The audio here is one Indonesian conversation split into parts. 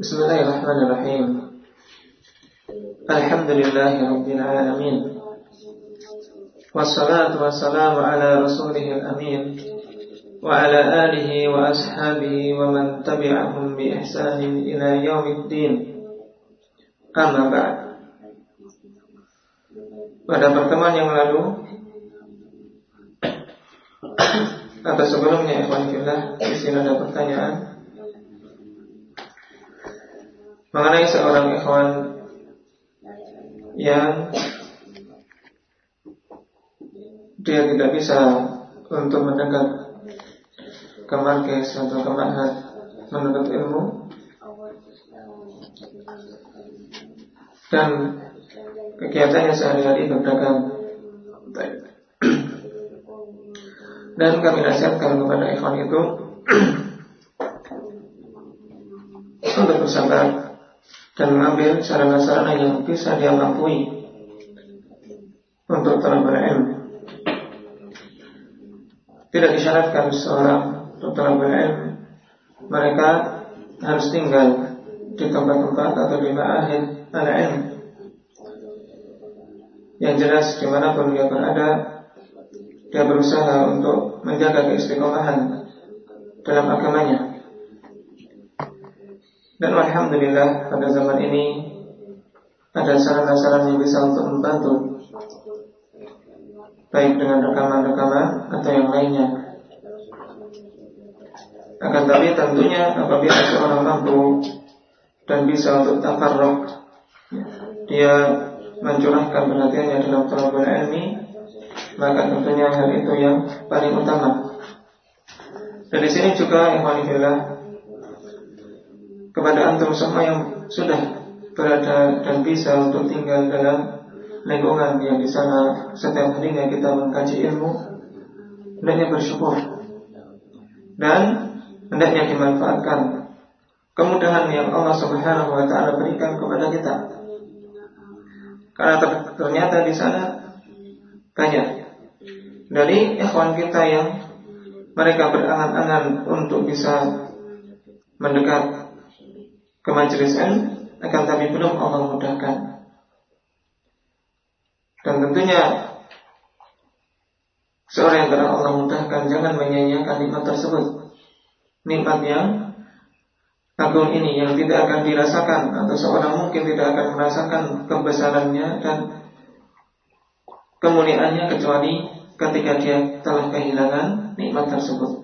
Bismillahirrahmanirrahim. Alhamdulillahirabbil alamin. Wassalatu wassalamu ala rasulihil amin wa ala alihi wa ashabihi wa man tabi'ahum bi ihsanin ila. Amma ba'd. Pada pertemuan yang lalu atau sebelumnya fillah di sini ada pertanyaan mengenai seorang ikhwan yang dia tidak bisa untuk mendekat ke markes atau ke manhaj menuntut ilmu. Dan kegiatannya sehari-hari berdagang. Dan kami nasihatkan kepada ikhwan itu untuk bersabar dan mengambil sarana-sarana yang bisa dia lampaui untuk telah berilmu. Tidak disyaratkan seorang untuk telah berilmu mereka harus tinggal di tempat-tempat atau di ma'ahid al-ilm yang jelas di mana pun dia berada dia berusaha untuk menjaga keistiqomahan dalam agamanya dan Alhamdulillah pada zaman ini ada sarana-sarana yang bisa untuk membantu baik dengan rekaman-rekaman atau yang lainnya. Akan tapi tentunya apabila seorang mampu dan bisa untuk takarrok dia mencurahkan perhatiannya dalam talabul ilmi maka tentunya hal itu yang paling utama. Dan di sini juga paling kepada antum semua yang sudah berada dan bisa untuk tinggal dalam lingkungan yang di sana setiap harinya kita mengkaji ilmu hendaknya bersyukur dan hendaknya dimanfaatkan kemudahan yang Allah Subhanahu wa taala berikan kepada kita. Karena ternyata di sana banyak dari ikhwan kita yang mereka berangan-angan untuk bisa mendekat ke majelis akan tapi belum Allah mudahkan. Dan tentunya seorang yang telah Allah mudahkan jangan menyanyiakan nikmat tersebut. Nikmat yang agung ini yang tidak akan dirasakan atau seorang mungkin tidak akan merasakan kebesarannya dan kemuliaannya kecuali ketika dia telah kehilangan nikmat tersebut.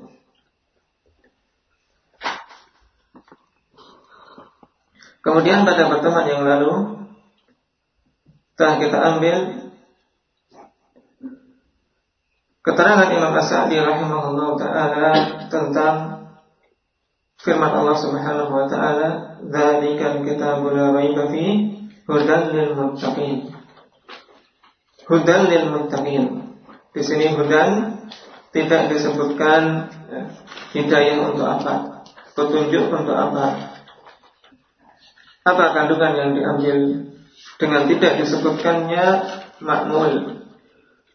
Kemudian pada pertemuan yang lalu telah kita ambil keterangan Imam As-Sa'di rahimahullah taala tentang firman Allah Subhanahu wa taala, "Dzalikal kitabul la raiba fi hudan lil muttaqin." Hudan lil muttaqin. Di sini hudan tidak disebutkan hidayah untuk apa, petunjuk untuk apa, apa kandungan yang diambil dengan tidak disebutkannya makmul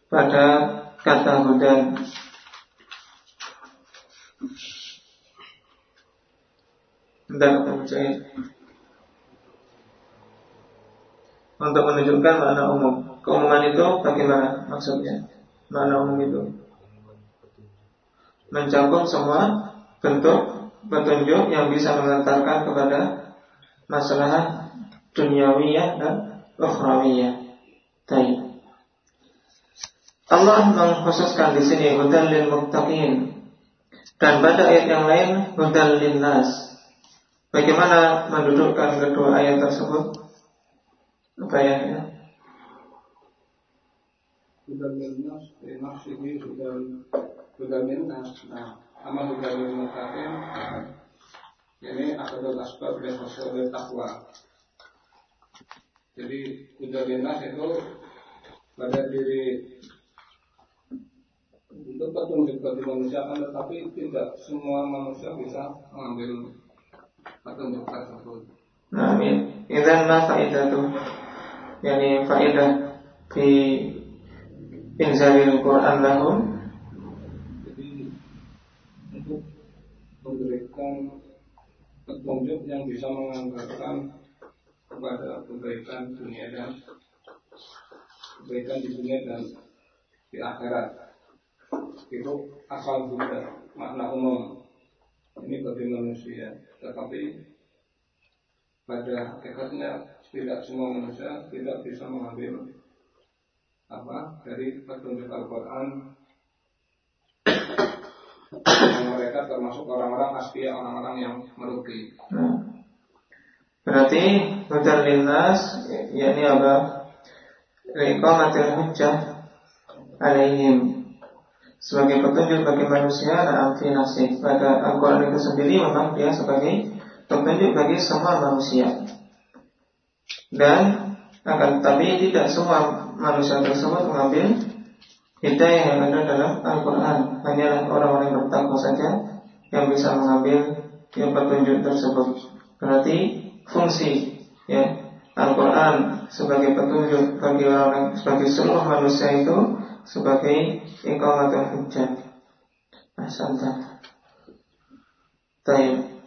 pada kata hudan dan untuk menunjukkan makna umum. Keumuman itu bagaimana maksudnya? Makna umum itu mencakup semua bentuk petunjuk yang bisa mengantarkan kepada masalah duniawiyah dan ukhrawiyah. Baik. Allah mengkhususkan di sini hudan lil muttaqin dan pada ayat yang lain hudan lil nas. Bagaimana mendudukkan kedua ayat tersebut? Apa ayatnya? Hudan lil nas, maksudnya hudan hudan lil nas. Nah, amal hudan lil muttaqin ini akadul asbab dan hasil takwa. Jadi kudabinas itu pada diri untuk petunjuk bagi manusia kan tetapi tidak semua manusia bisa mengambil petunjuk tersebut. Nah, idan ma faedatu yani faedah di inzalil Quran lahum jadi untuk memberikan petunjuk yang bisa mengantarkan kepada kebaikan dunia dan kebaikan di dunia dan di akhirat. Itu asal Buddha makna umum. Ini bagi manusia. Tetapi pada hakikatnya tidak semua manusia tidak bisa mengambil apa dari petunjuk Al-Quran mereka termasuk orang-orang asliya orang-orang yang merugi. Nah. Berarti hujan linnas yakni apa? Iqamatil hujjah alaihim sebagai petunjuk bagi manusia dan nafsi. Pada Al-Quran itu sendiri memang dia sebagai petunjuk bagi semua manusia. Dan akan tetapi tidak semua manusia tersebut mengambil hidayah yang ada dalam Al-Quran. Hanyalah orang-orang yang bertakwa saja yang bisa mengambil yang petunjuk tersebut. Berarti fungsi ya Al-Quran sebagai petunjuk bagi orang sebagai seluruh manusia itu sebagai iqamatul hujjah. Asanta. Tayyib.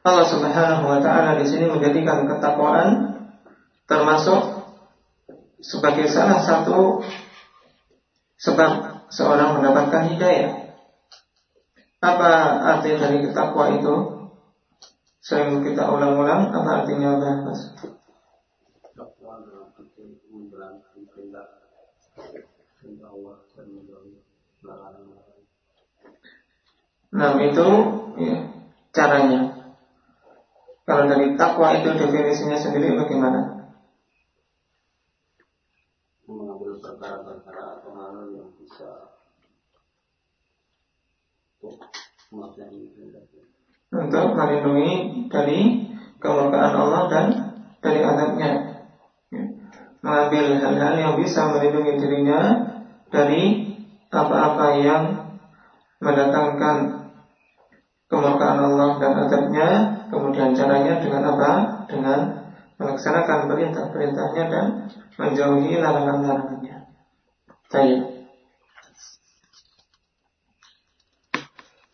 Allah Subhanahu wa taala di sini menjadikan ketakwaan termasuk sebagai salah satu sebab seorang mendapatkan hidayah. Apa arti dari ketakwa itu? Sering kita ulang-ulang apa artinya Mas? Nah itu ya, caranya. Kalau dari takwa itu definisinya sendiri bagaimana? Mengambil perkara-perkara atau hal yang bisa untuk melindungi dari kemurkaan Allah dan dari adabnya. Ya. Mengambil hal-hal yang bisa melindungi dirinya dari apa-apa yang mendatangkan kemurkaan Allah dan adabnya. Kemudian caranya dengan apa? Dengan melaksanakan perintah-perintahnya dan menjauhi larangan-larangannya. Baik.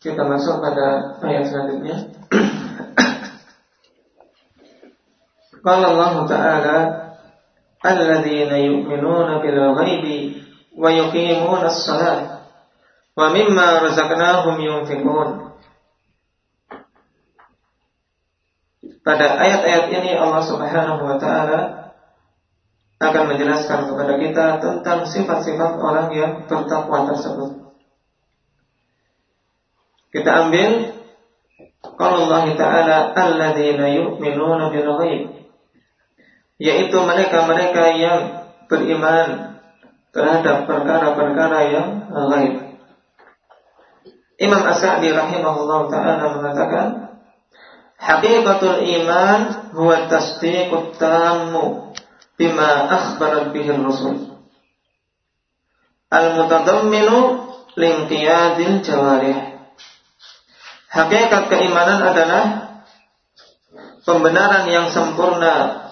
Kita masuk pada ayat selanjutnya. Qala Allah Ta'ala Alladzina yu'minuna bil ghaibi wa yuqimuna as-salat wa Pada ayat-ayat ini Allah Subhanahu wa taala akan menjelaskan kepada kita tentang sifat-sifat orang yang bertakwa tersebut. Kita ambil kalau Allah Ta'ala alladzina yu'minuna bil ghaib yaitu mereka-mereka yang beriman terhadap perkara-perkara yang ghaib. Imam As-Sa'di rahimahullah taala mengatakan Haqiqatul iman huwa tasdiqut tammu bima akhbarat bihi Rasul. Al-mutadamminu linqiyadil jawarih Hakikat keimanan adalah pembenaran yang sempurna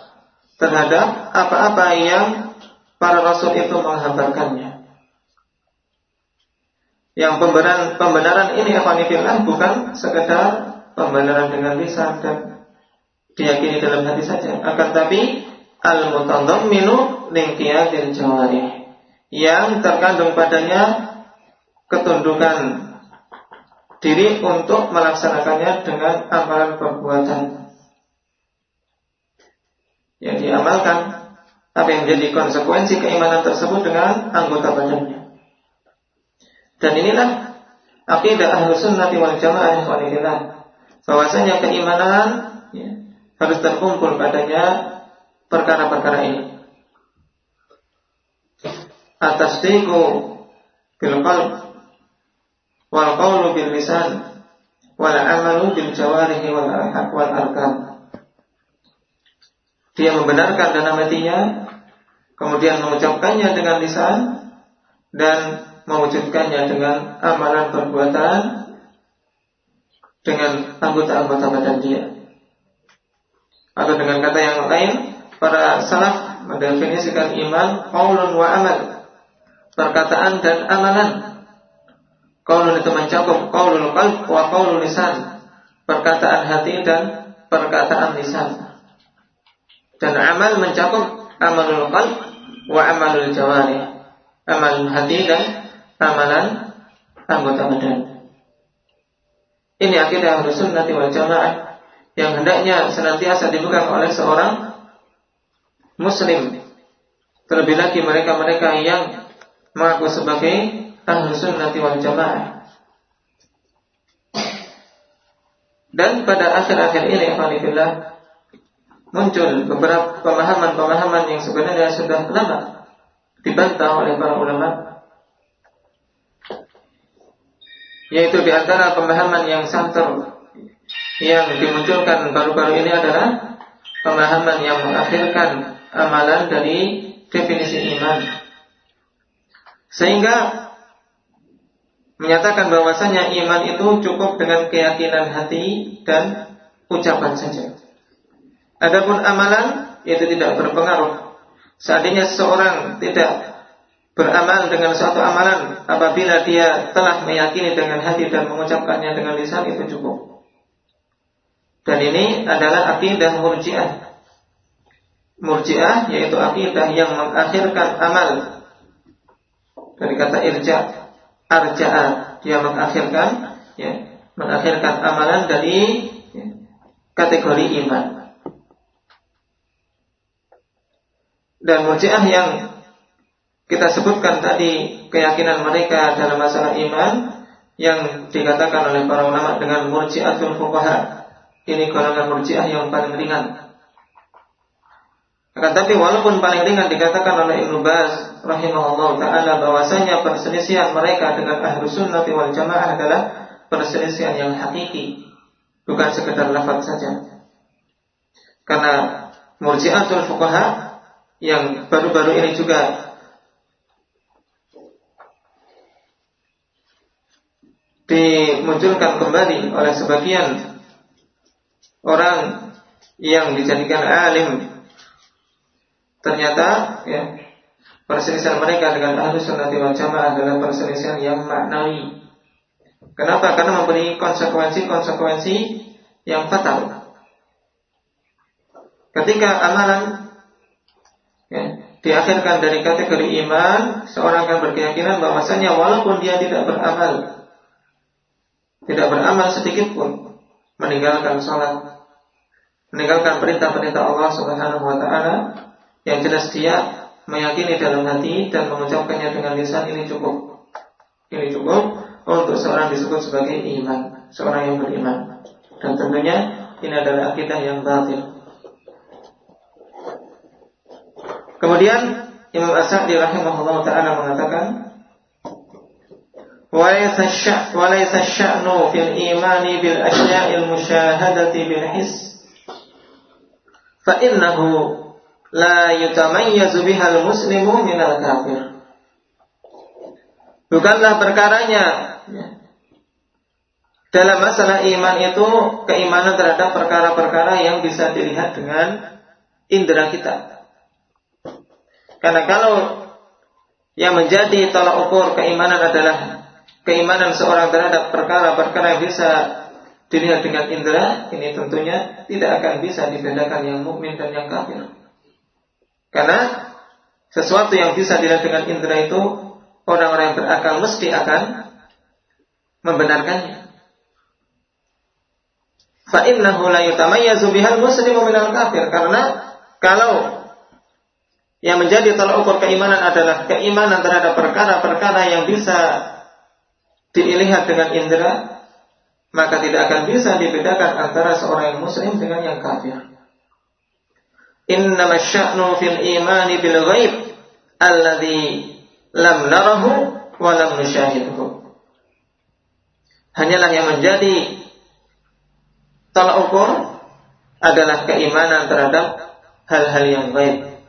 terhadap apa-apa yang para rasul itu menghambarkannya. Yang pembenaran pembenaran ini afanifillah bukan sekedar pembenaran dengan lisan dan diyakini dalam hati saja, akan tapi al-mutadamminu linqiyadil jawarih yang terkandung padanya ketundukan diri untuk melaksanakannya dengan amalan perbuatan. Yang diamalkan apa yang menjadi konsekuensi keimanan tersebut dengan anggota badannya. Dan inilah akidah ahlu sunnah wal jamaah bahwasanya keimanan ya, harus terkumpul padanya perkara-perkara ini atas tiku bil qalb wal qawlu bil lisan wal amalu bil jawarihi wal wal arkan. Dia membenarkan dalam hatinya, kemudian mengucapkannya dengan lisan dan mewujudkannya dengan amalan perbuatan dengan anggota-anggota badan dia. Atau dengan kata yang lain, para salaf mendefinisikan iman qaulun wa amal, perkataan dan amalan Qaulun itu mencakup qaulul qalb wa qaulul lisan. Perkataan hati dan perkataan lisan. Dan amal mencakup amalul qalb wa amalul jawari. Amal hati dan amalan anggota badan. Ini akidah Ahlus Sunnah wal Jamaah yang hendaknya senantiasa dipegang oleh seorang muslim. Terlebih lagi mereka-mereka yang mengaku sebagai Ahlus Sunnah wal Jamaah. Dan pada akhir-akhir ini, Alhamdulillah, muncul beberapa pemahaman-pemahaman yang sebenarnya sudah lama dibantah oleh para ulama yaitu di antara pemahaman yang santer yang dimunculkan baru-baru ini adalah pemahaman yang mengakhirkan amalan dari definisi iman. Sehingga menyatakan bahwasanya iman itu cukup dengan keyakinan hati dan ucapan saja. Adapun amalan itu tidak berpengaruh. Seandainya seseorang tidak beramal dengan suatu amalan apabila dia telah meyakini dengan hati dan mengucapkannya dengan lisan itu cukup. Dan ini adalah akidah murjiah. Murjiah yaitu akidah yang mengakhirkan amal dari kata irja, arja'a dia mengakhirkan ya, mengakhirkan amalan dari ya, kategori iman. Dan murjiah yang kita sebutkan tadi keyakinan mereka dalam masalah iman yang dikatakan oleh para ulama dengan murjiatul fuqaha. Ini golongan murjiah yang paling ringan. Akan tapi walaupun paling ringan dikatakan oleh Ibnu Baz rahimahullah taala bahwasanya perselisihan mereka dengan ahlu sunnah wal jamaah adalah perselisihan yang hakiki, bukan sekedar lafaz saja. Karena murjiatul fuqaha yang baru-baru ini juga dimunculkan kembali oleh sebagian orang yang dijadikan alim. Ternyata ya perselisihan mereka dengan ahlu sunnah wal jamaah adalah perselisihan yang maknawi kenapa? karena memberi konsekuensi-konsekuensi yang fatal. Ketika amalan ya, diakhirkan dari kategori iman seorang akan berkeyakinan bahwasanya walaupun dia tidak beramal tidak beramal sedikit pun, meninggalkan sholat, meninggalkan perintah-perintah Allah Subhanahu Wa Taala, yang jelas dia meyakini dalam hati dan mengucapkannya dengan lisan ini cukup. Ini cukup untuk seorang disebut sebagai iman, seorang yang beriman. Dan tentunya ini adalah akidah yang batil. Kemudian Imam As-Sa'di rahimahullah taala mengatakan وليس الشأن في الإيمان بالأشياء المشاهدة بالحس فإنه لا يتميز بها المسلم من الكافر Bukanlah perkaranya dalam masalah iman itu keimanan terhadap perkara-perkara yang bisa dilihat dengan indera kita. Karena kalau yang menjadi tolak ukur keimanan adalah keimanan seorang terhadap perkara-perkara yang bisa dilihat dengan indera, ini tentunya tidak akan bisa dibedakan yang mukmin dan yang kafir. Karena sesuatu yang bisa dilihat dengan indera itu orang-orang yang berakal mesti akan membenarkannya. Fa'innahu la yutamayyazu bihal muslimu minal kafir karena kalau yang menjadi tolak ukur keimanan adalah keimanan terhadap perkara-perkara yang bisa dilihat dengan indera, maka tidak akan bisa dibedakan antara seorang yang muslim dengan yang kafir. Innama sya'nu fil imani bil ghaib alladhi lam narahu wa lam nusyahidhu. Hanyalah yang menjadi tolak ukur adalah keimanan terhadap hal-hal yang gaib.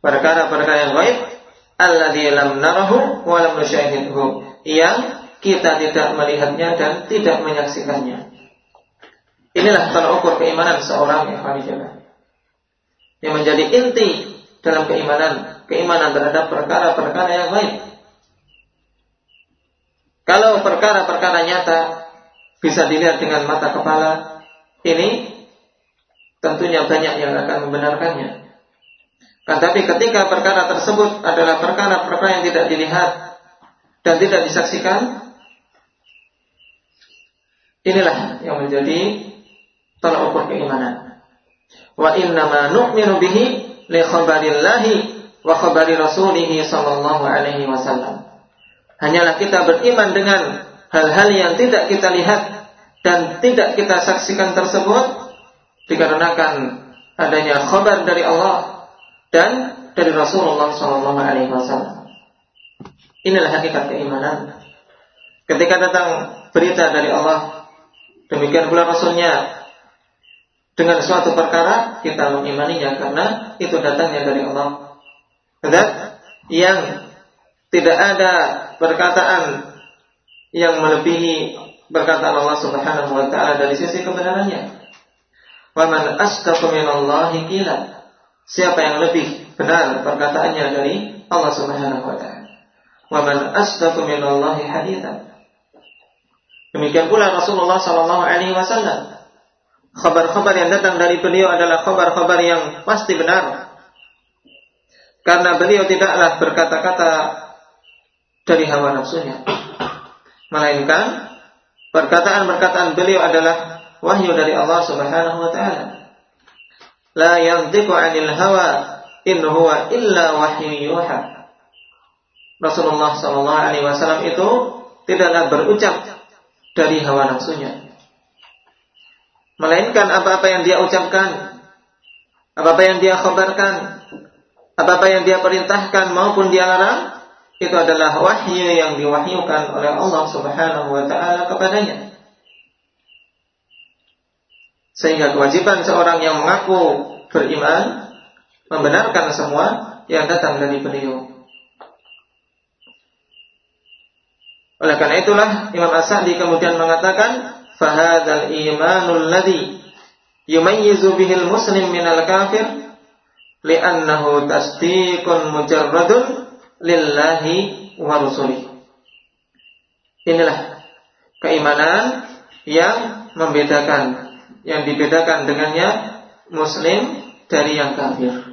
Perkara-perkara yang gaib alladhi lam narahu wa lam nusyahidhu yang kita tidak melihatnya dan tidak menyaksikannya. Inilah tolak ukur keimanan seorang yang khalifalah. Yang menjadi inti dalam keimanan, keimanan terhadap perkara-perkara yang baik. Kalau perkara-perkara nyata bisa dilihat dengan mata kepala, ini tentunya banyak yang akan membenarkannya. Kan tapi ketika perkara tersebut adalah perkara-perkara yang tidak dilihat dan tidak disaksikan, inilah yang menjadi tolak ukur keimanan. Wa inna ma nu'minu bihi li khabarillahi wa khabari rasulih sallallahu alaihi wasallam. Hanyalah kita beriman dengan hal-hal yang tidak kita lihat dan tidak kita saksikan tersebut dikarenakan adanya khabar dari Allah dan dari Rasulullah Shallallahu Alaihi Wasallam. Inilah hakikat keimanan. Ketika datang berita dari Allah, demikian pula Rasulnya dengan suatu perkara kita mengimaninya karena itu datangnya dari Allah. Dan yang tidak ada perkataan yang melebihi perkataan Allah Subhanahu wa taala dari sisi kebenarannya. Wa man asdaqu minallahi qila siapa yang lebih benar perkataannya dari Allah Subhanahu wa taala. Wa man asdaqu minallahi hadithan. Demikian pula Rasulullah sallallahu alaihi wasallam. Khabar-khabar yang datang dari beliau adalah khabar-khabar yang pasti benar. Karena beliau tidaklah berkata-kata dari hawa nafsunya. Melainkan perkataan-perkataan beliau adalah wahyu dari Allah Subhanahu wa taala la yantiqu 'anil hawa in huwa illa wahyu yuha. Rasulullah sallallahu alaihi wasallam itu tidaklah berucap dari hawa nafsunya. Melainkan apa-apa yang dia ucapkan, apa-apa yang dia khabarkan, apa-apa yang dia perintahkan maupun dia larang, itu adalah wahyu yang diwahyukan oleh Allah Subhanahu wa taala kepadanya. Sehingga kewajiban seorang yang mengaku beriman membenarkan semua yang datang dari beliau. Oleh karena itulah Imam As-Sa'di kemudian mengatakan fahadal imanul ladhi yumayyizu bihil muslim minal kafir li'annahu tasdiqun mujarradun lillahi wa rusulih. Inilah keimanan yang membedakan yang dibedakan dengannya muslim dari yang kafir.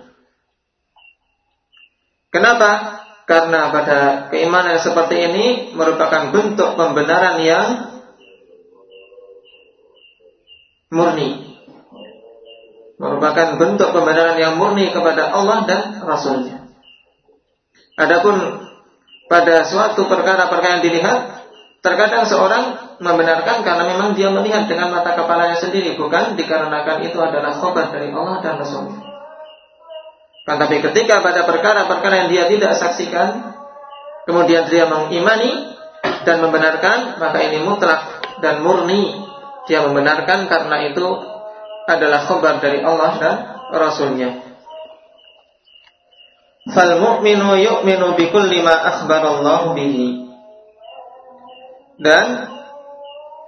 Kenapa? Karena pada keimanan seperti ini merupakan bentuk pembenaran yang murni. Merupakan bentuk pembenaran yang murni kepada Allah dan Rasulnya. Adapun pada suatu perkara-perkara yang dilihat, terkadang seorang membenarkan karena memang dia melihat dengan mata kepalanya sendiri, bukan dikarenakan itu adalah khobar dari Allah dan Rasulnya. Kan tapi ketika pada perkara-perkara yang dia tidak saksikan, kemudian dia mengimani dan membenarkan, maka ini mutlak dan murni dia membenarkan karena itu adalah khobar dari Allah dan Rasulnya. Fal mu'minu yu'minu bikulli ma akhbarallahu bihi. Dan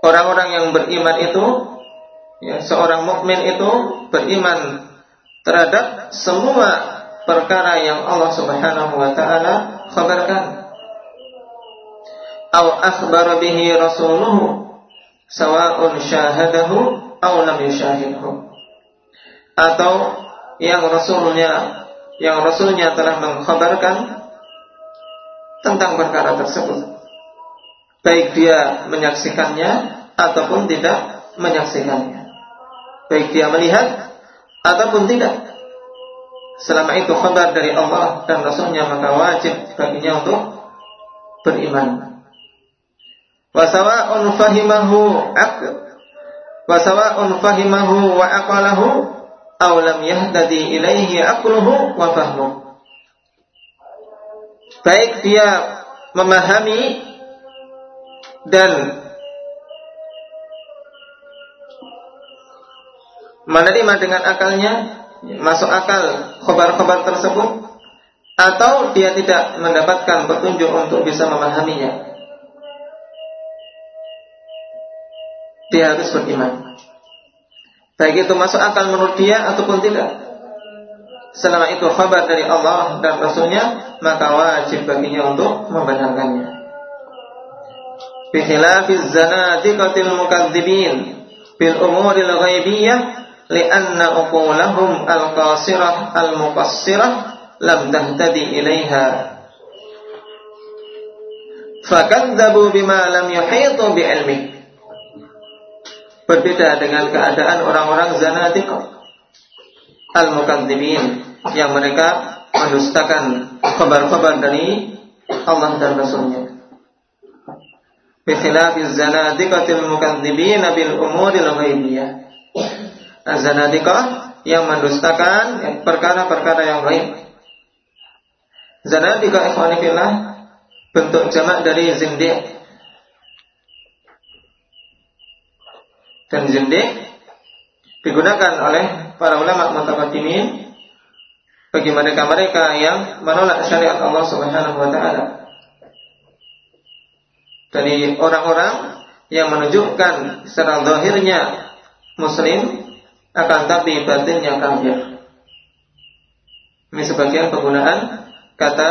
orang-orang yang beriman itu ya, seorang mukmin itu beriman terhadap semua perkara yang Allah Subhanahu wa taala khabarkan. Au akhbar bihi rasuluhu sawa'un syahadahu aw lam yushahidhu. Atau yang rasulnya yang rasulnya telah mengkhabarkan tentang perkara tersebut baik dia menyaksikannya ataupun tidak menyaksikannya. Baik dia melihat ataupun tidak. Selama itu khabar dari Allah dan Rasulnya maka wajib baginya untuk beriman. Wasawa'un fahimahu ak wasawa'un fahimahu wa aqalahu aw lam yahdadi ilaihi aqluhu wa fahmuhu. Baik dia memahami dan menerima dengan akalnya masuk akal khobar-khobar tersebut atau dia tidak mendapatkan petunjuk untuk bisa memahaminya. Dia harus beriman. Baik itu masuk akal menurut dia ataupun tidak. Selama itu khabar dari Allah dan Rasulnya maka wajib baginya untuk membenarkannya. Bikhilafiz zanadiqatil mukadzibin bil umuril ghaibiyah li'anna uqulahum al-qasirah al-muqassirah lam tahtadi ilaiha fakadzabu bima lam yuhitu bi'ilmi berbeda dengan keadaan orang-orang zanadiqah al-mukadzibin yang mereka mendustakan kabar-kabar dari Allah dan Rasulnya. Bikhilafi zanadiqatil mukadzibin bil umuril ghaibiyah. Az-zanadiqah yang mendustakan perkara-perkara yang gaib. Zanadiqah ikhwani fillah bentuk jamak dari zindiq. Dan zindiq digunakan oleh para ulama mutaqaddimin bagi mereka-mereka yang menolak syariat Allah Subhanahu wa taala. Dari orang-orang yang menunjukkan secara zahirnya muslim akan tapi batinnya kafir. Ini sebagian penggunaan kata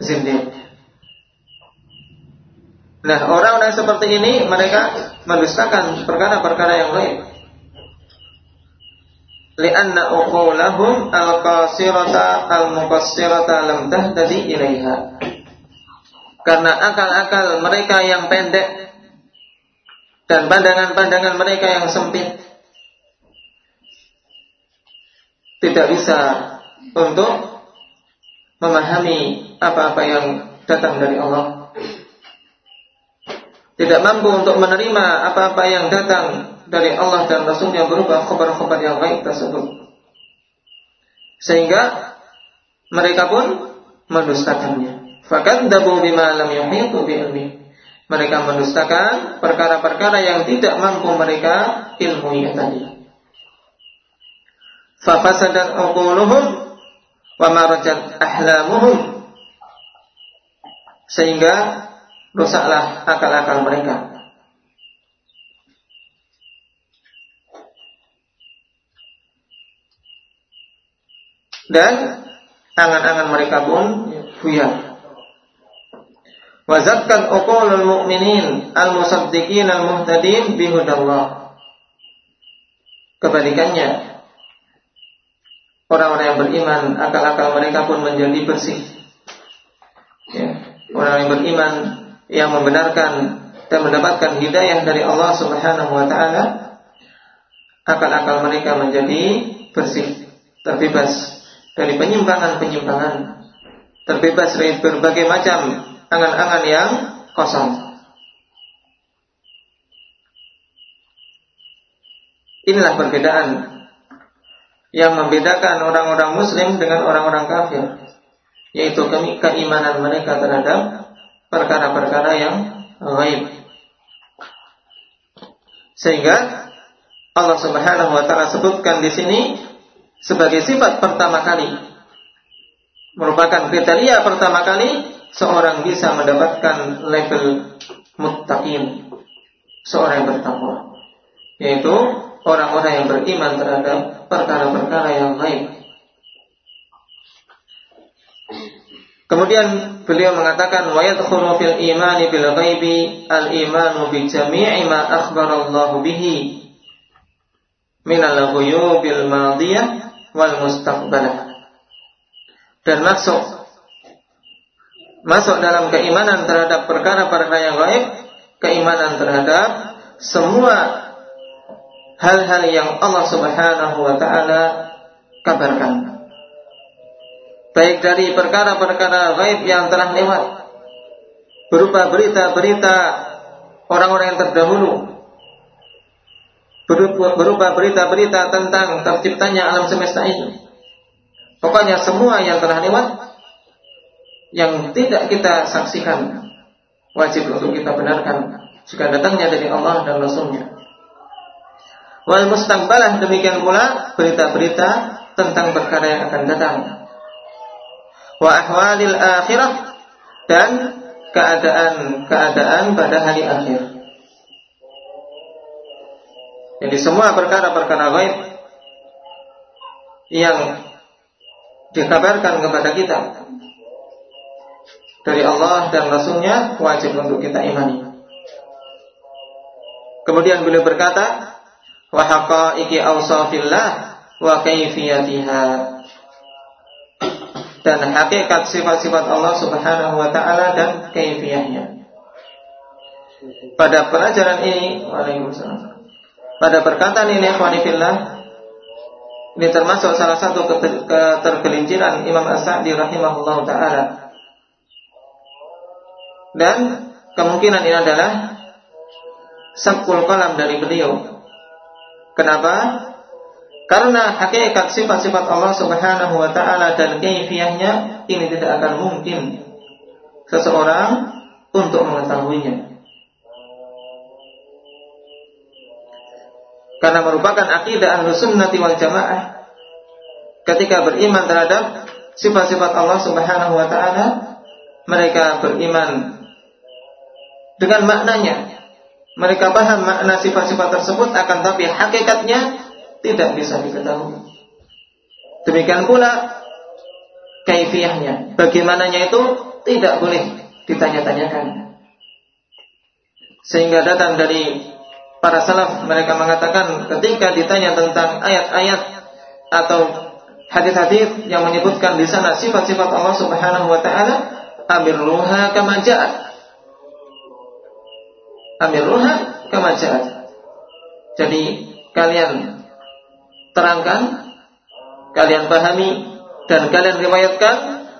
zindiq. Nah, orang-orang seperti ini mereka mendustakan perkara-perkara yang lain lianna uqulahum al-qasirata al-muqassirata lam tahtadi ilaiha karena akal-akal mereka yang pendek dan pandangan-pandangan mereka yang sempit tidak bisa untuk memahami apa-apa yang datang dari Allah tidak mampu untuk menerima apa-apa yang datang dari Allah dan Rasulnya berupa khabar-khabar yang baik tersebut. Sehingga mereka pun mendustakannya. Fakadzabu bima lam yuhitu bi'ilmi. Mereka mendustakan perkara-perkara yang tidak mampu mereka ilmui tadi. Fafasadat uquluhum wa marajat ahlamuhum. Sehingga rusaklah akal-akal mereka dan angan-angan mereka pun buyar. Wazatkan uqulul mu'minin al-musaddiqin al-muhtadin bihudallah. Kebalikannya, orang-orang yang beriman, akal-akal mereka pun menjadi bersih. Ya. Orang yang beriman yang membenarkan dan mendapatkan hidayah dari Allah Subhanahu wa taala, akal-akal mereka menjadi bersih, terbebas dari penyimpangan-penyimpangan, terbebas dari berbagai macam angan-angan yang kosong. Inilah perbedaan yang membedakan orang-orang muslim dengan orang-orang kafir, yaitu keimanan mereka terhadap perkara-perkara yang lain. Sehingga Allah Subhanahu wa taala sebutkan di sini sebagai sifat pertama kali merupakan kriteria pertama kali seorang bisa mendapatkan level muttaqin seorang yang bertakwa yaitu yang beriman terhadap perkara-perkara yang lain Kemudian beliau mengatakan wa yadkhulu fil imani bil ghaibi al imanu bi jami'i ma akhbarallahu bihi min al ghuyubil madiyah wal mustaqbalah. Dan masuk masuk dalam keimanan terhadap perkara-perkara yang gaib, keimanan terhadap semua hal-hal yang Allah Subhanahu wa taala kabarkan. Baik dari perkara-perkara gaib yang telah lewat berupa berita-berita orang-orang yang terdahulu berupa berita-berita tentang terciptanya alam semesta ini. Pokoknya semua yang telah lewat yang tidak kita saksikan wajib untuk kita benarkan jika datangnya dari Allah dan Rasulnya. Wal mustaqbalah demikian pula berita-berita tentang perkara yang akan datang. Wa ahwalil akhirah dan keadaan-keadaan pada hari akhir. Jadi semua perkara-perkara gaib yang dikabarkan kepada kita dari Allah dan Rasulnya wajib untuk kita imani. Kemudian beliau berkata, wa haqaiqi awsafillah wa kaifiyatiha. Dan hakikat sifat-sifat Allah Subhanahu wa taala dan kaifiyahnya. Pada pelajaran ini. Pada perkataan ini, Ikhwanifillah, ini termasuk salah satu ketergelinciran Imam As-Sa'di rahimahullah ta'ala. Dan kemungkinan ini adalah sabkul kalam dari beliau. Kenapa? Karena hakikat sifat-sifat Allah Subhanahu wa taala dan kaifiyahnya ini tidak akan mungkin seseorang untuk mengetahuinya. Karena merupakan akidah ahlu sunnati wal jamaah ketika beriman terhadap sifat-sifat Allah Subhanahu wa taala mereka beriman dengan maknanya mereka paham makna sifat-sifat tersebut akan tapi hakikatnya tidak bisa diketahui. Demikian pula kaifiyahnya. Bagaimananya itu tidak boleh ditanya-tanyakan. Sehingga datang dari para salaf mereka mengatakan ketika ditanya tentang ayat-ayat atau hadis-hadis yang menyebutkan di sana sifat-sifat Allah Subhanahu wa taala, amirruha kama ja'at. Amirruha kama ja'at. Jadi kalian terangkan, kalian pahami dan kalian riwayatkan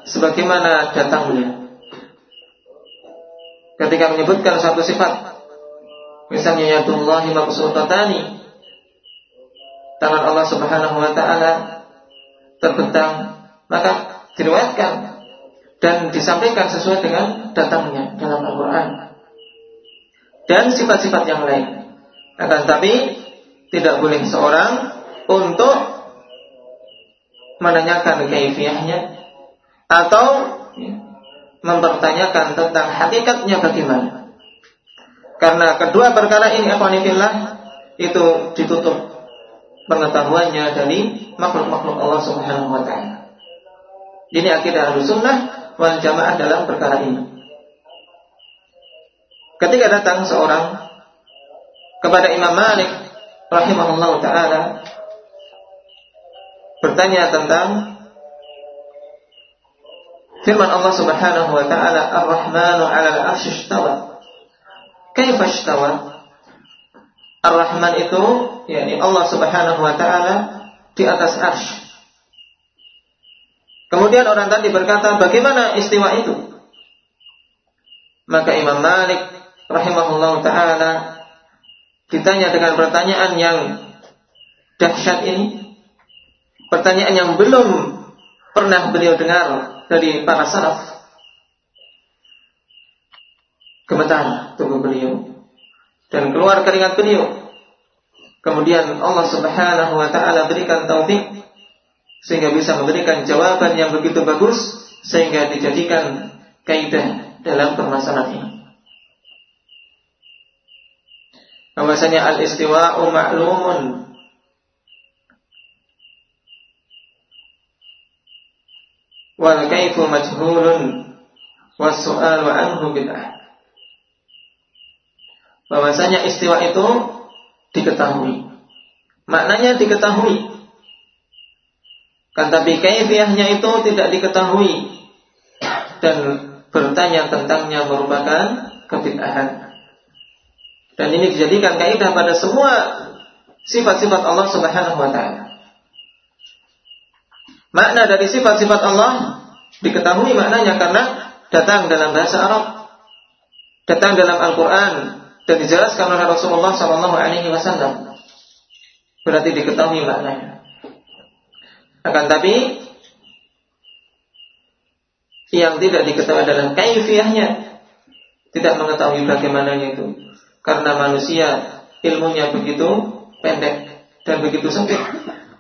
sebagaimana datangnya. Ketika menyebutkan satu sifat Misalnya yadullahi mabsutatani. Tangan Allah Subhanahu wa taala terbentang, maka diriwayatkan dan disampaikan sesuai dengan datangnya dalam Al-Qur'an. Dan sifat-sifat yang lain. Akan tapi tidak boleh seorang untuk menanyakan kaifiahnya atau mempertanyakan tentang hakikatnya bagaimana. Karena kedua perkara ini akhwanifillah itu ditutup pengetahuannya dari makhluk-makhluk Allah Subhanahu wa taala. Ini akidah Ahlussunnah wal Jamaah dalam perkara ini. Ketika datang seorang kepada Imam Malik rahimahullah taala bertanya tentang firman Allah Subhanahu wa taala Ar-Rahmanu 'ala al-'arsy istawa Kaifastawa? Ar-Rahman itu yakni Allah Subhanahu wa taala di atas arsy. Kemudian orang tadi berkata, "Bagaimana istiwa itu?" Maka Imam Malik rahimahullah taala ditanya dengan pertanyaan yang dahsyat ini, pertanyaan yang belum pernah beliau dengar dari para salaf gemetar tubuh beliau dan keluar keringat beliau. Kemudian Allah Subhanahu wa taala berikan taufik sehingga bisa memberikan jawaban yang begitu bagus sehingga dijadikan kaidah dalam permasalahan ini. Bahwasanya al-istiwa'u ma'lumun wal kaifu majhulun was su'alu anhu bid'ah bahwasanya istiwa itu diketahui. Maknanya diketahui. Kan tapi kaifiyahnya itu tidak diketahui dan bertanya tentangnya merupakan kebid'ahan. Dan ini dijadikan kaidah pada semua sifat-sifat Allah Subhanahu wa taala. Makna dari sifat-sifat Allah diketahui maknanya karena datang dalam bahasa Arab, datang dalam Al-Qur'an, dan dijelaskan oleh Rasulullah Sallallahu Alaihi Wasallam. Berarti diketahui maknanya. Akan tapi yang tidak diketahui adalah kaifiyahnya. Tidak mengetahui bagaimananya itu. Karena manusia ilmunya begitu pendek dan begitu sempit.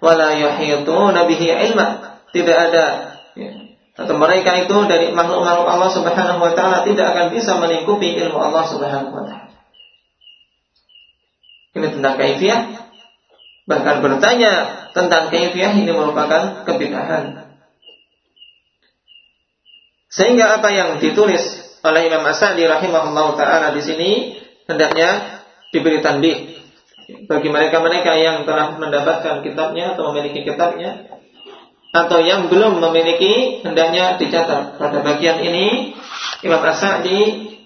Wala yuhituna bihi ilma. Tidak ada ya, atau mereka itu dari makhluk-makhluk Allah Subhanahu wa taala tidak akan bisa melingkupi ilmu Allah Subhanahu wa taala. Ini tentang kaifiah. Bahkan bertanya tentang kaifiah ini merupakan kebid'ahan. Sehingga apa yang ditulis oleh Imam Asadi rahimahullah taala di sini hendaknya diberi tandih bagi mereka-mereka yang telah mendapatkan kitabnya atau memiliki kitabnya atau yang belum memiliki hendaknya dicatat. Pada bagian ini Imam As-Sa'di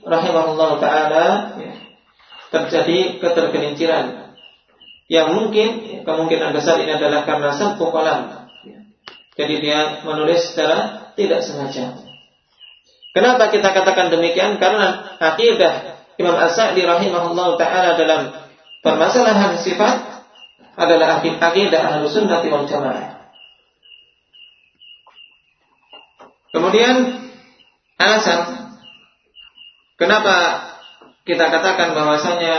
rahimahullah taala terjadi ketergelinciran. Yang mungkin kemungkinan besar ini adalah karena satu kolam. Jadi dia menulis secara tidak sengaja. Kenapa kita katakan demikian? Karena akidah Imam As-Sa'di rahimahullah taala dalam Permasalahan sifat adalah akidah ahlu sunnah wal jamaah. Kemudian alasan kenapa kita katakan bahwasanya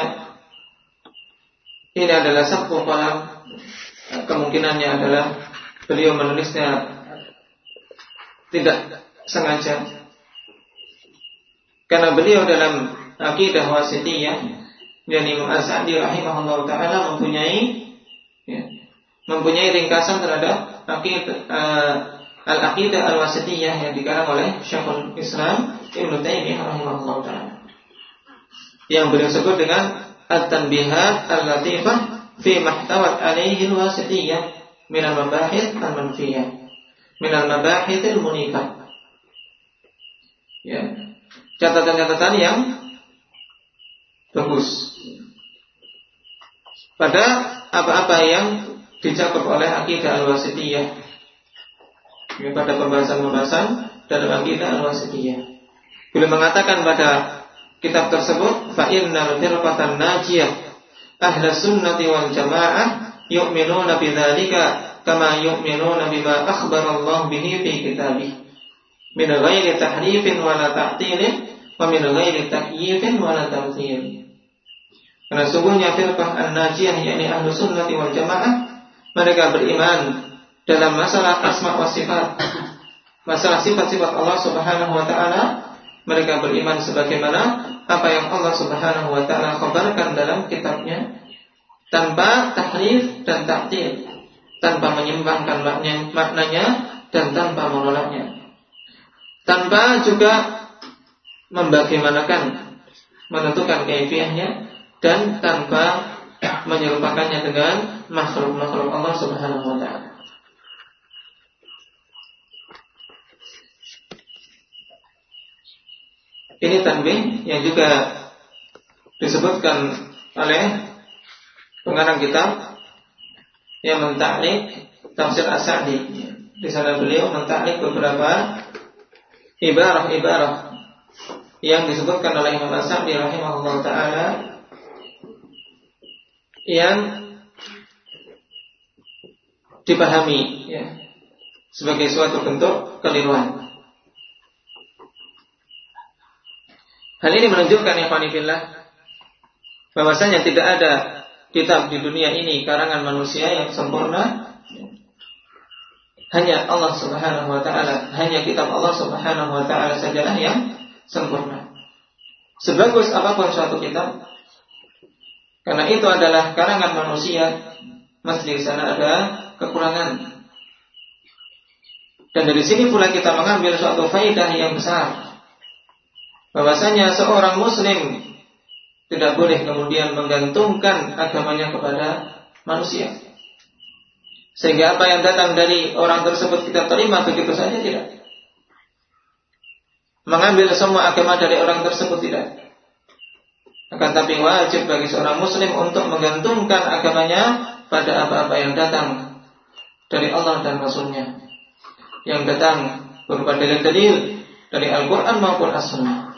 ini adalah satu kolam kemungkinannya adalah beliau menulisnya tidak sengaja karena beliau dalam akidah wasitiyah dan Imam As-Sa'di rahimahullah taala mempunyai ya, mempunyai ringkasan terhadap aqidah uh, al-aqidah al-wasitiyah yang dikarang oleh Syekhul Islam Ibnu Taimiyah rahimahullah taala. Yang beliau sebut dengan at-tanbihat al-latifah fi mahtawat alaihi al-wasitiyah min al-mabahith al-manfiyah min al-mabahith al-munifah. Ya. Catatan-catatan yang bagus. Pada apa-apa yang dicakup oleh akidah al-wasitiyah. Ya, pada pembahasan-pembahasan dalam akidah al-wasitiyah. Beliau mengatakan pada kitab tersebut fa innal firqatan najiyah ahla sunnati wal jamaah yu'minuna bidzalika kama yu'minuna bima akhbara Allah bihi fi kitabih min ghairi tahrifin wala ta'tilin min ghairi takyifin wala tamthil karena sungguhnya firqah an-najiyah yakni ahlu sunnati wal jamaah mereka beriman dalam masalah asma wa sifat. Masalah sifat-sifat Allah Subhanahu wa taala mereka beriman sebagaimana apa yang Allah Subhanahu wa taala kabarkan dalam kitabnya tanpa tahrif dan takdir, tanpa menyimpangkan maknanya, maknanya dan tanpa menolaknya. Tanpa juga membagaimanakan menentukan kaifiahnya dan tanpa menyerupakannya dengan makhluk-makhluk Allah Subhanahu wa taala. Ini tanbih yang juga disebutkan oleh pengarang kitab yang mentaklik tafsir As-Sa'di. Di sana beliau mentaklik beberapa ibarah-ibarah yang disebutkan oleh Imam As-Sa'di rahimahullah taala yang dipahami ya, sebagai suatu bentuk keliruan. Hal ini menunjukkan ya Fanifillah bahwasanya tidak ada kitab di dunia ini karangan manusia yang sempurna hanya Allah Subhanahu wa taala, hanya kitab Allah Subhanahu wa taala sajalah yang sempurna. Sebagus apa pun suatu kitab, karena itu adalah karangan manusia, masih di sana ada kekurangan. Dan dari sini pula kita mengambil suatu faidah yang besar. Bahwasanya seorang muslim tidak boleh kemudian menggantungkan agamanya kepada manusia. Sehingga apa yang datang dari orang tersebut kita terima begitu saja tidak. Mengambil semua agama dari orang tersebut tidak. Akan tapi wajib bagi seorang muslim untuk menggantungkan agamanya pada apa-apa yang datang dari Allah dan Rasulnya. Yang datang berupa dalil-dalil dari Al-Quran maupun As-Sunnah.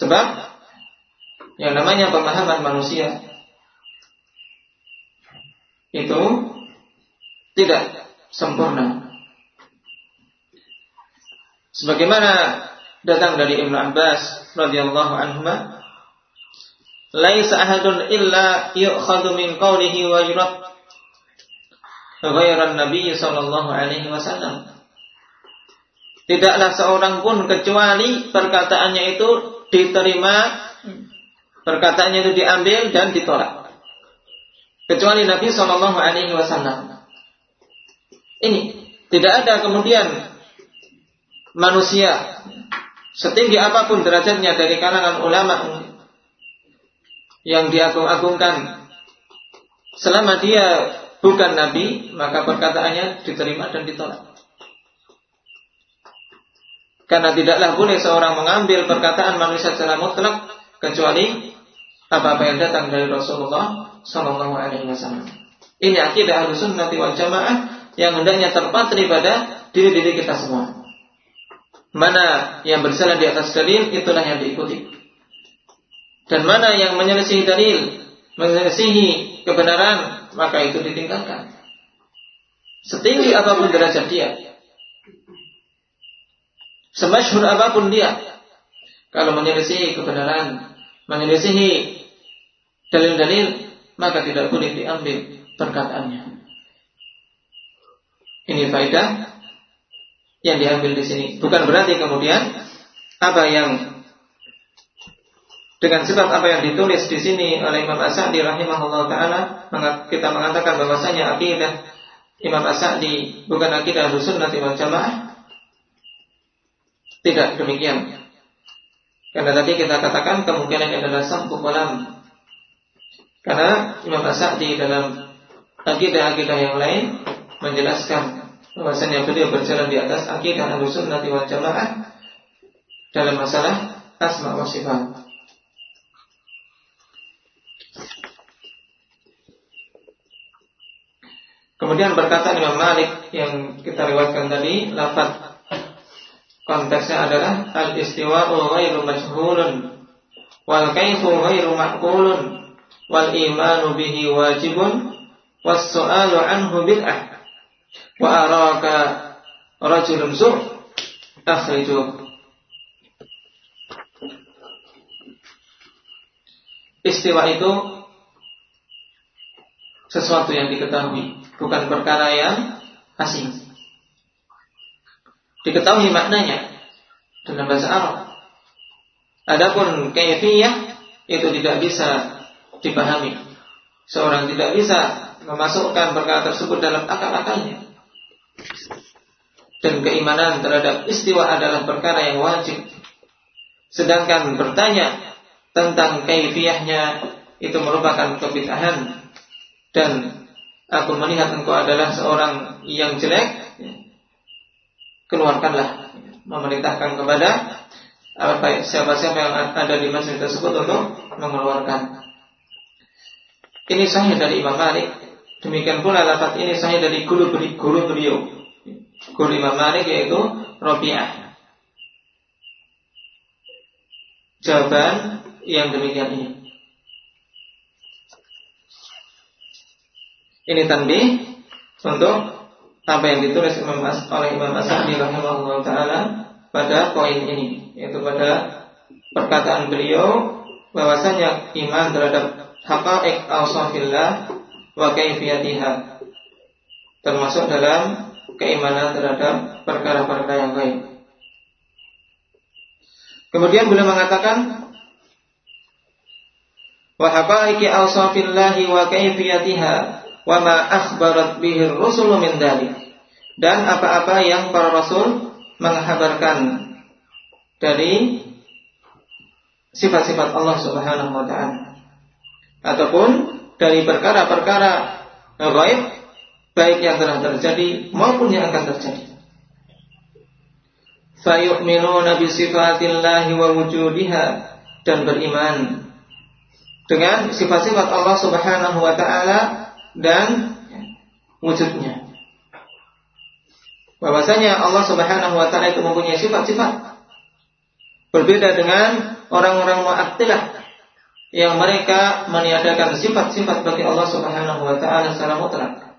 Sebab yang namanya pemahaman manusia itu tidak sempurna. Sebagaimana datang dari Ibnu Abbas radhiyallahu anhu laisa ahadun illa yu'khadhu min qawlihi wa yurad ghairan nabi sallallahu alaihi wasallam. Tidaklah seorang pun kecuali perkataannya itu diterima perkataannya itu diambil dan ditolak. Kecuali Nabi Shallallahu Alaihi Wasallam. Ini tidak ada kemudian manusia setinggi apa pun derajatnya dari kalangan ulama yang diagung-agungkan selama dia bukan nabi, maka perkataannya diterima dan ditolak. Karena tidaklah boleh seorang mengambil perkataan manusia secara mutlak kecuali apa-apa yang datang dari Rasulullah Sallallahu Alaihi Wasallam. Ini akidah sunnati wal jamaah yang hendaknya terpatri pada diri-diri kita semua. Mana yang berjalan di atas dalil itulah yang diikuti. Dan mana yang menyelesaikan dalil, menyelesaikan kebenaran, maka itu ditinggalkan. Setinggi apa pun derajat dia, semasyhur apa pun dia, kalau menyelesaikan kebenaran, menyelesaikan dalil-dalil, maka tidak boleh diambil perkataannya. Ini faedah yang diambil di sini. Bukan berarti kemudian apa yang dengan sebab apa yang ditulis di sini oleh Imam As-Sa'di rahimahullah taala kita mengatakan bahwasanya akidah Imam As-Sa'di bukan akidah Ahlussunnah wal Jamaah. Tidak demikian. Karena tadi kita katakan kemungkinan adalah sabbu kolam. Karena Imam As-Sa'di dalam akidah-akidah yang lain menjelaskan bahwasanya beliau berjalan di atas akidah Ahlussunnah wal Jamaah dalam masalah asma wa sifat. Kemudian berkata Imam Malik yang kita lewatkan tadi, lafaz konteksnya adalah al-istiwa'u ghairu majhulun wal kaifu ghairu ma'qulun wal imanu bihi wajibun was su'alu anhu bid'ah wa araka rajulun su' akhriju Istiwa itu sesuatu yang diketahui, bukan perkara yang asing. Diketahui maknanya dalam bahasa Arab. Adapun kaifiyah itu tidak bisa dipahami. Seorang tidak bisa memasukkan perkara tersebut dalam akal-akalnya. Dan keimanan terhadap istiwa adalah perkara yang wajib. Sedangkan bertanya tentang kaifiyahnya itu merupakan kebid'ahan. Dan aku melihat engkau adalah seorang yang jelek keluarkanlah memerintahkan kepada apa siapa-siapa yang ada di masjid tersebut untuk mengeluarkan. Ini sahih dari Imam Malik demikian pula lafaz ini sahih dari guru guru beliau Guru Imam Malik yaitu Robiah. Jawaban yang demikian ini. Ini tanbih untuk apa yang ditulis Imam As oleh Imam As-Sa'di rahimahullah taala pada poin ini, yaitu pada perkataan beliau bahwasanya iman terhadap haqa'iq awsafillah wa kaifiyatiha termasuk dalam keimanan terhadap perkara-perkara yang baik. Kemudian beliau mengatakan wa haqaiqi awsafillahi wa kayfiyatiha wa ma akhbarat bihi ar-rusul min dalik. Dan apa-apa yang para rasul menghabarkan dari sifat-sifat Allah Subhanahu wa taala ataupun dari perkara-perkara gaib baik yang telah terjadi maupun yang akan terjadi. Fayu'minuna bi sifatillahi wa wujudiha dan beriman dengan sifat-sifat Allah Subhanahu wa taala dan wujudnya. Bahwasanya Allah Subhanahu wa taala itu mempunyai sifat-sifat berbeda dengan orang-orang Mu'attilah yang mereka meniadakan sifat-sifat bagi Allah Subhanahu wa taala secara mutlak.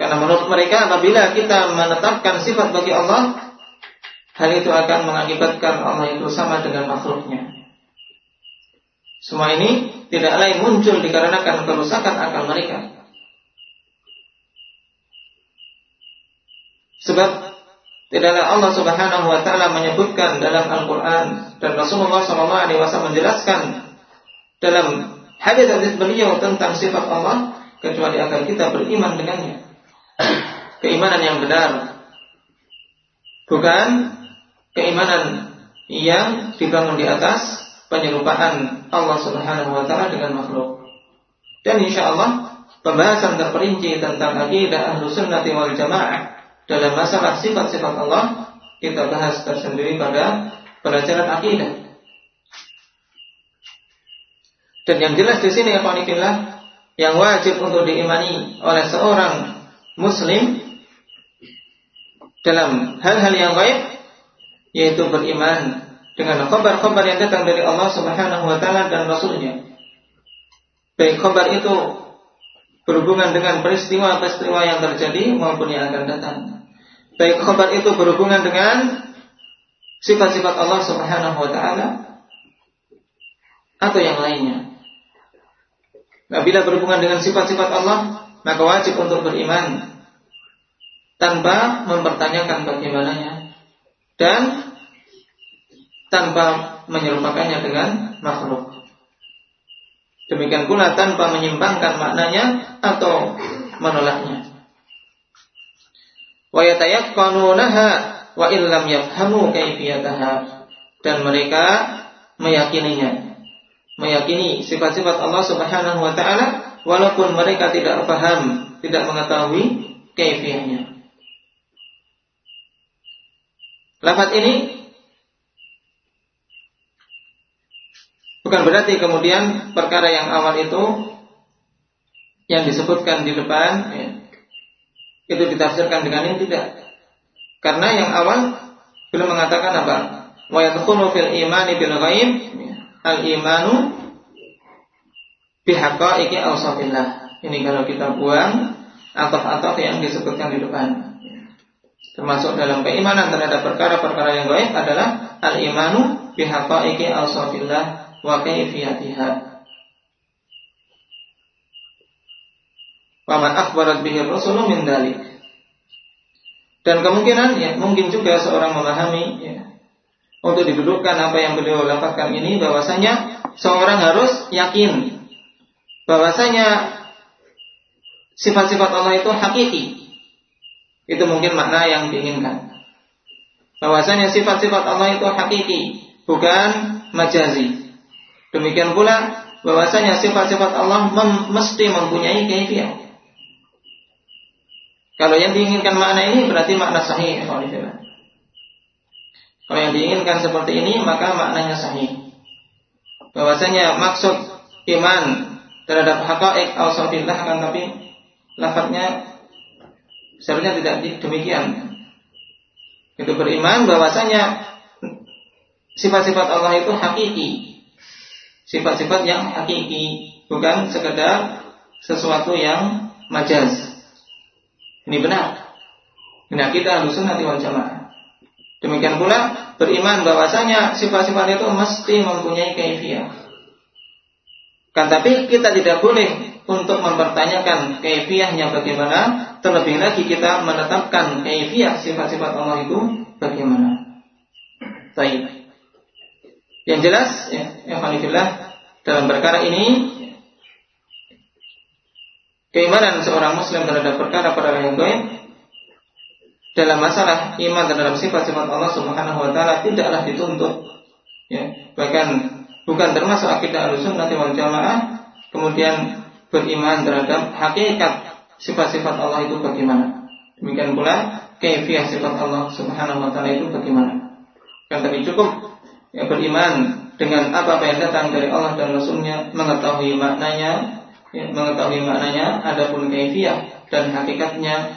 Karena menurut mereka apabila kita menetapkan sifat bagi Allah, hal itu akan mengakibatkan Allah itu sama dengan makhluknya. Semua ini tidak lain muncul dikarenakan kerusakan akal mereka. Sebab tidaklah Allah Subhanahu wa taala menyebutkan dalam Al-Qur'an dan Rasulullah SAW menjelaskan dalam hadis-hadis beliau tentang sifat Allah kecuali agar kita beriman dengannya keimanan yang benar bukan keimanan yang dibangun di atas penyerupaan Allah Subhanahu wa taala dengan makhluk. Dan insya Allah pembahasan terperinci tentang akidah ahlu sunnati wal jamaah dalam masalah sifat-sifat Allah kita bahas tersendiri pada pelajaran akidah. Dan yang jelas di sini ya yang wajib untuk diimani oleh seorang muslim dalam hal-hal yang baik yaitu beriman dengan kabar-kabar yang datang dari Allah Subhanahu wa taala dan rasulnya. Baik kabar itu berhubungan dengan peristiwa-peristiwa yang terjadi maupun yang akan datang. Baik kabar itu berhubungan dengan sifat-sifat Allah Subhanahu wa taala atau yang lainnya. Nah, bila berhubungan dengan sifat-sifat Allah, maka wajib untuk beriman tanpa mempertanyakan bagaimananya dan tanpa menyerupakannya dengan makhluk. Demikian pula tanpa menyimpangkan maknanya atau menolaknya. Wa wa illam yafhamu kaifiyataha dan mereka meyakininya. Meyakini sifat-sifat Allah Subhanahu wa taala walaupun mereka tidak paham, tidak mengetahui kaifiyahnya. Lafaz ini Bukan berarti kemudian perkara yang awal itu yang disebutkan di depan ya, itu ditafsirkan dengan ini tidak. Karena yang awal belum mengatakan apa? Wa yadkhulu fil imani bil ghaib al imanu bi haqaiqi awsafillah. Ini kalau kita buang atau-atau yang disebutkan di depan. Termasuk dalam keimanan terhadap perkara-perkara yang gaib adalah al imanu bi haqaiqi awsafillah wa kaifiyatiha. Wa man akhbarat bihi Rasulullah min dalik. Dan kemungkinan ya mungkin juga seorang memahami ya, untuk didudukkan apa yang beliau lafazkan ini bahwasanya seorang harus yakin bahwasanya sifat-sifat Allah itu hakiki. Itu mungkin makna yang diinginkan. Bahwasanya sifat-sifat Allah itu hakiki, bukan majazi. Demikian pula bahwasanya sifat-sifat Allah mem mesti mempunyai kaifiah. Kalau yang diinginkan makna ini berarti makna sahih. Kalau yang diinginkan seperti ini maka maknanya sahih. Bahwasanya maksud iman terhadap haqaiq ausabillah kan tapi lafadznya sebenarnya tidak demikian. Itu beriman bahwasanya sifat-sifat Allah itu hakiki sifat-sifat yang hakiki, bukan sekedar sesuatu yang majaz. Ini benar. Ini kita harus nanti wal. Demikian pula beriman bahwasanya sifat-sifat itu mesti mempunyai kaifiah. Kan tapi kita tidak boleh untuk mempertanyakan kaifiahnya bagaimana, terlebih lagi kita menetapkan kaifiah sifat-sifat Allah itu bagaimana. Baik. Yang jelas, ya, Alhamdulillah dalam perkara ini keimanan seorang muslim terhadap perkara-perkara yang gaib dalam masalah iman terhadap sifat-sifat Allah Subhanahu wa taala tidaklah dituntut ya. Bahkan bukan termasuk akidah Ahlussunnah wal Jamaah kemudian beriman terhadap hakikat sifat-sifat Allah itu bagaimana? Demikian pula kaifiah sifat Allah Subhanahu wa taala itu bagaimana? Kan tadi cukup yang beriman dengan apa-apa yang datang dari Allah dan Rasulnya mengetahui maknanya ya, mengetahui maknanya adapun kaifiah dan hakikatnya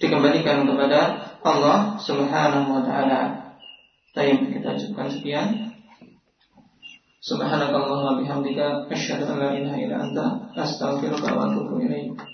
dikembalikan kepada Allah Subhanahu wa taala. Baik, kita cukupkan sekian. Subhanakallahumma bihamdika asyhadu an la ilaha illa anta astaghfiruka wa atubu ilaik.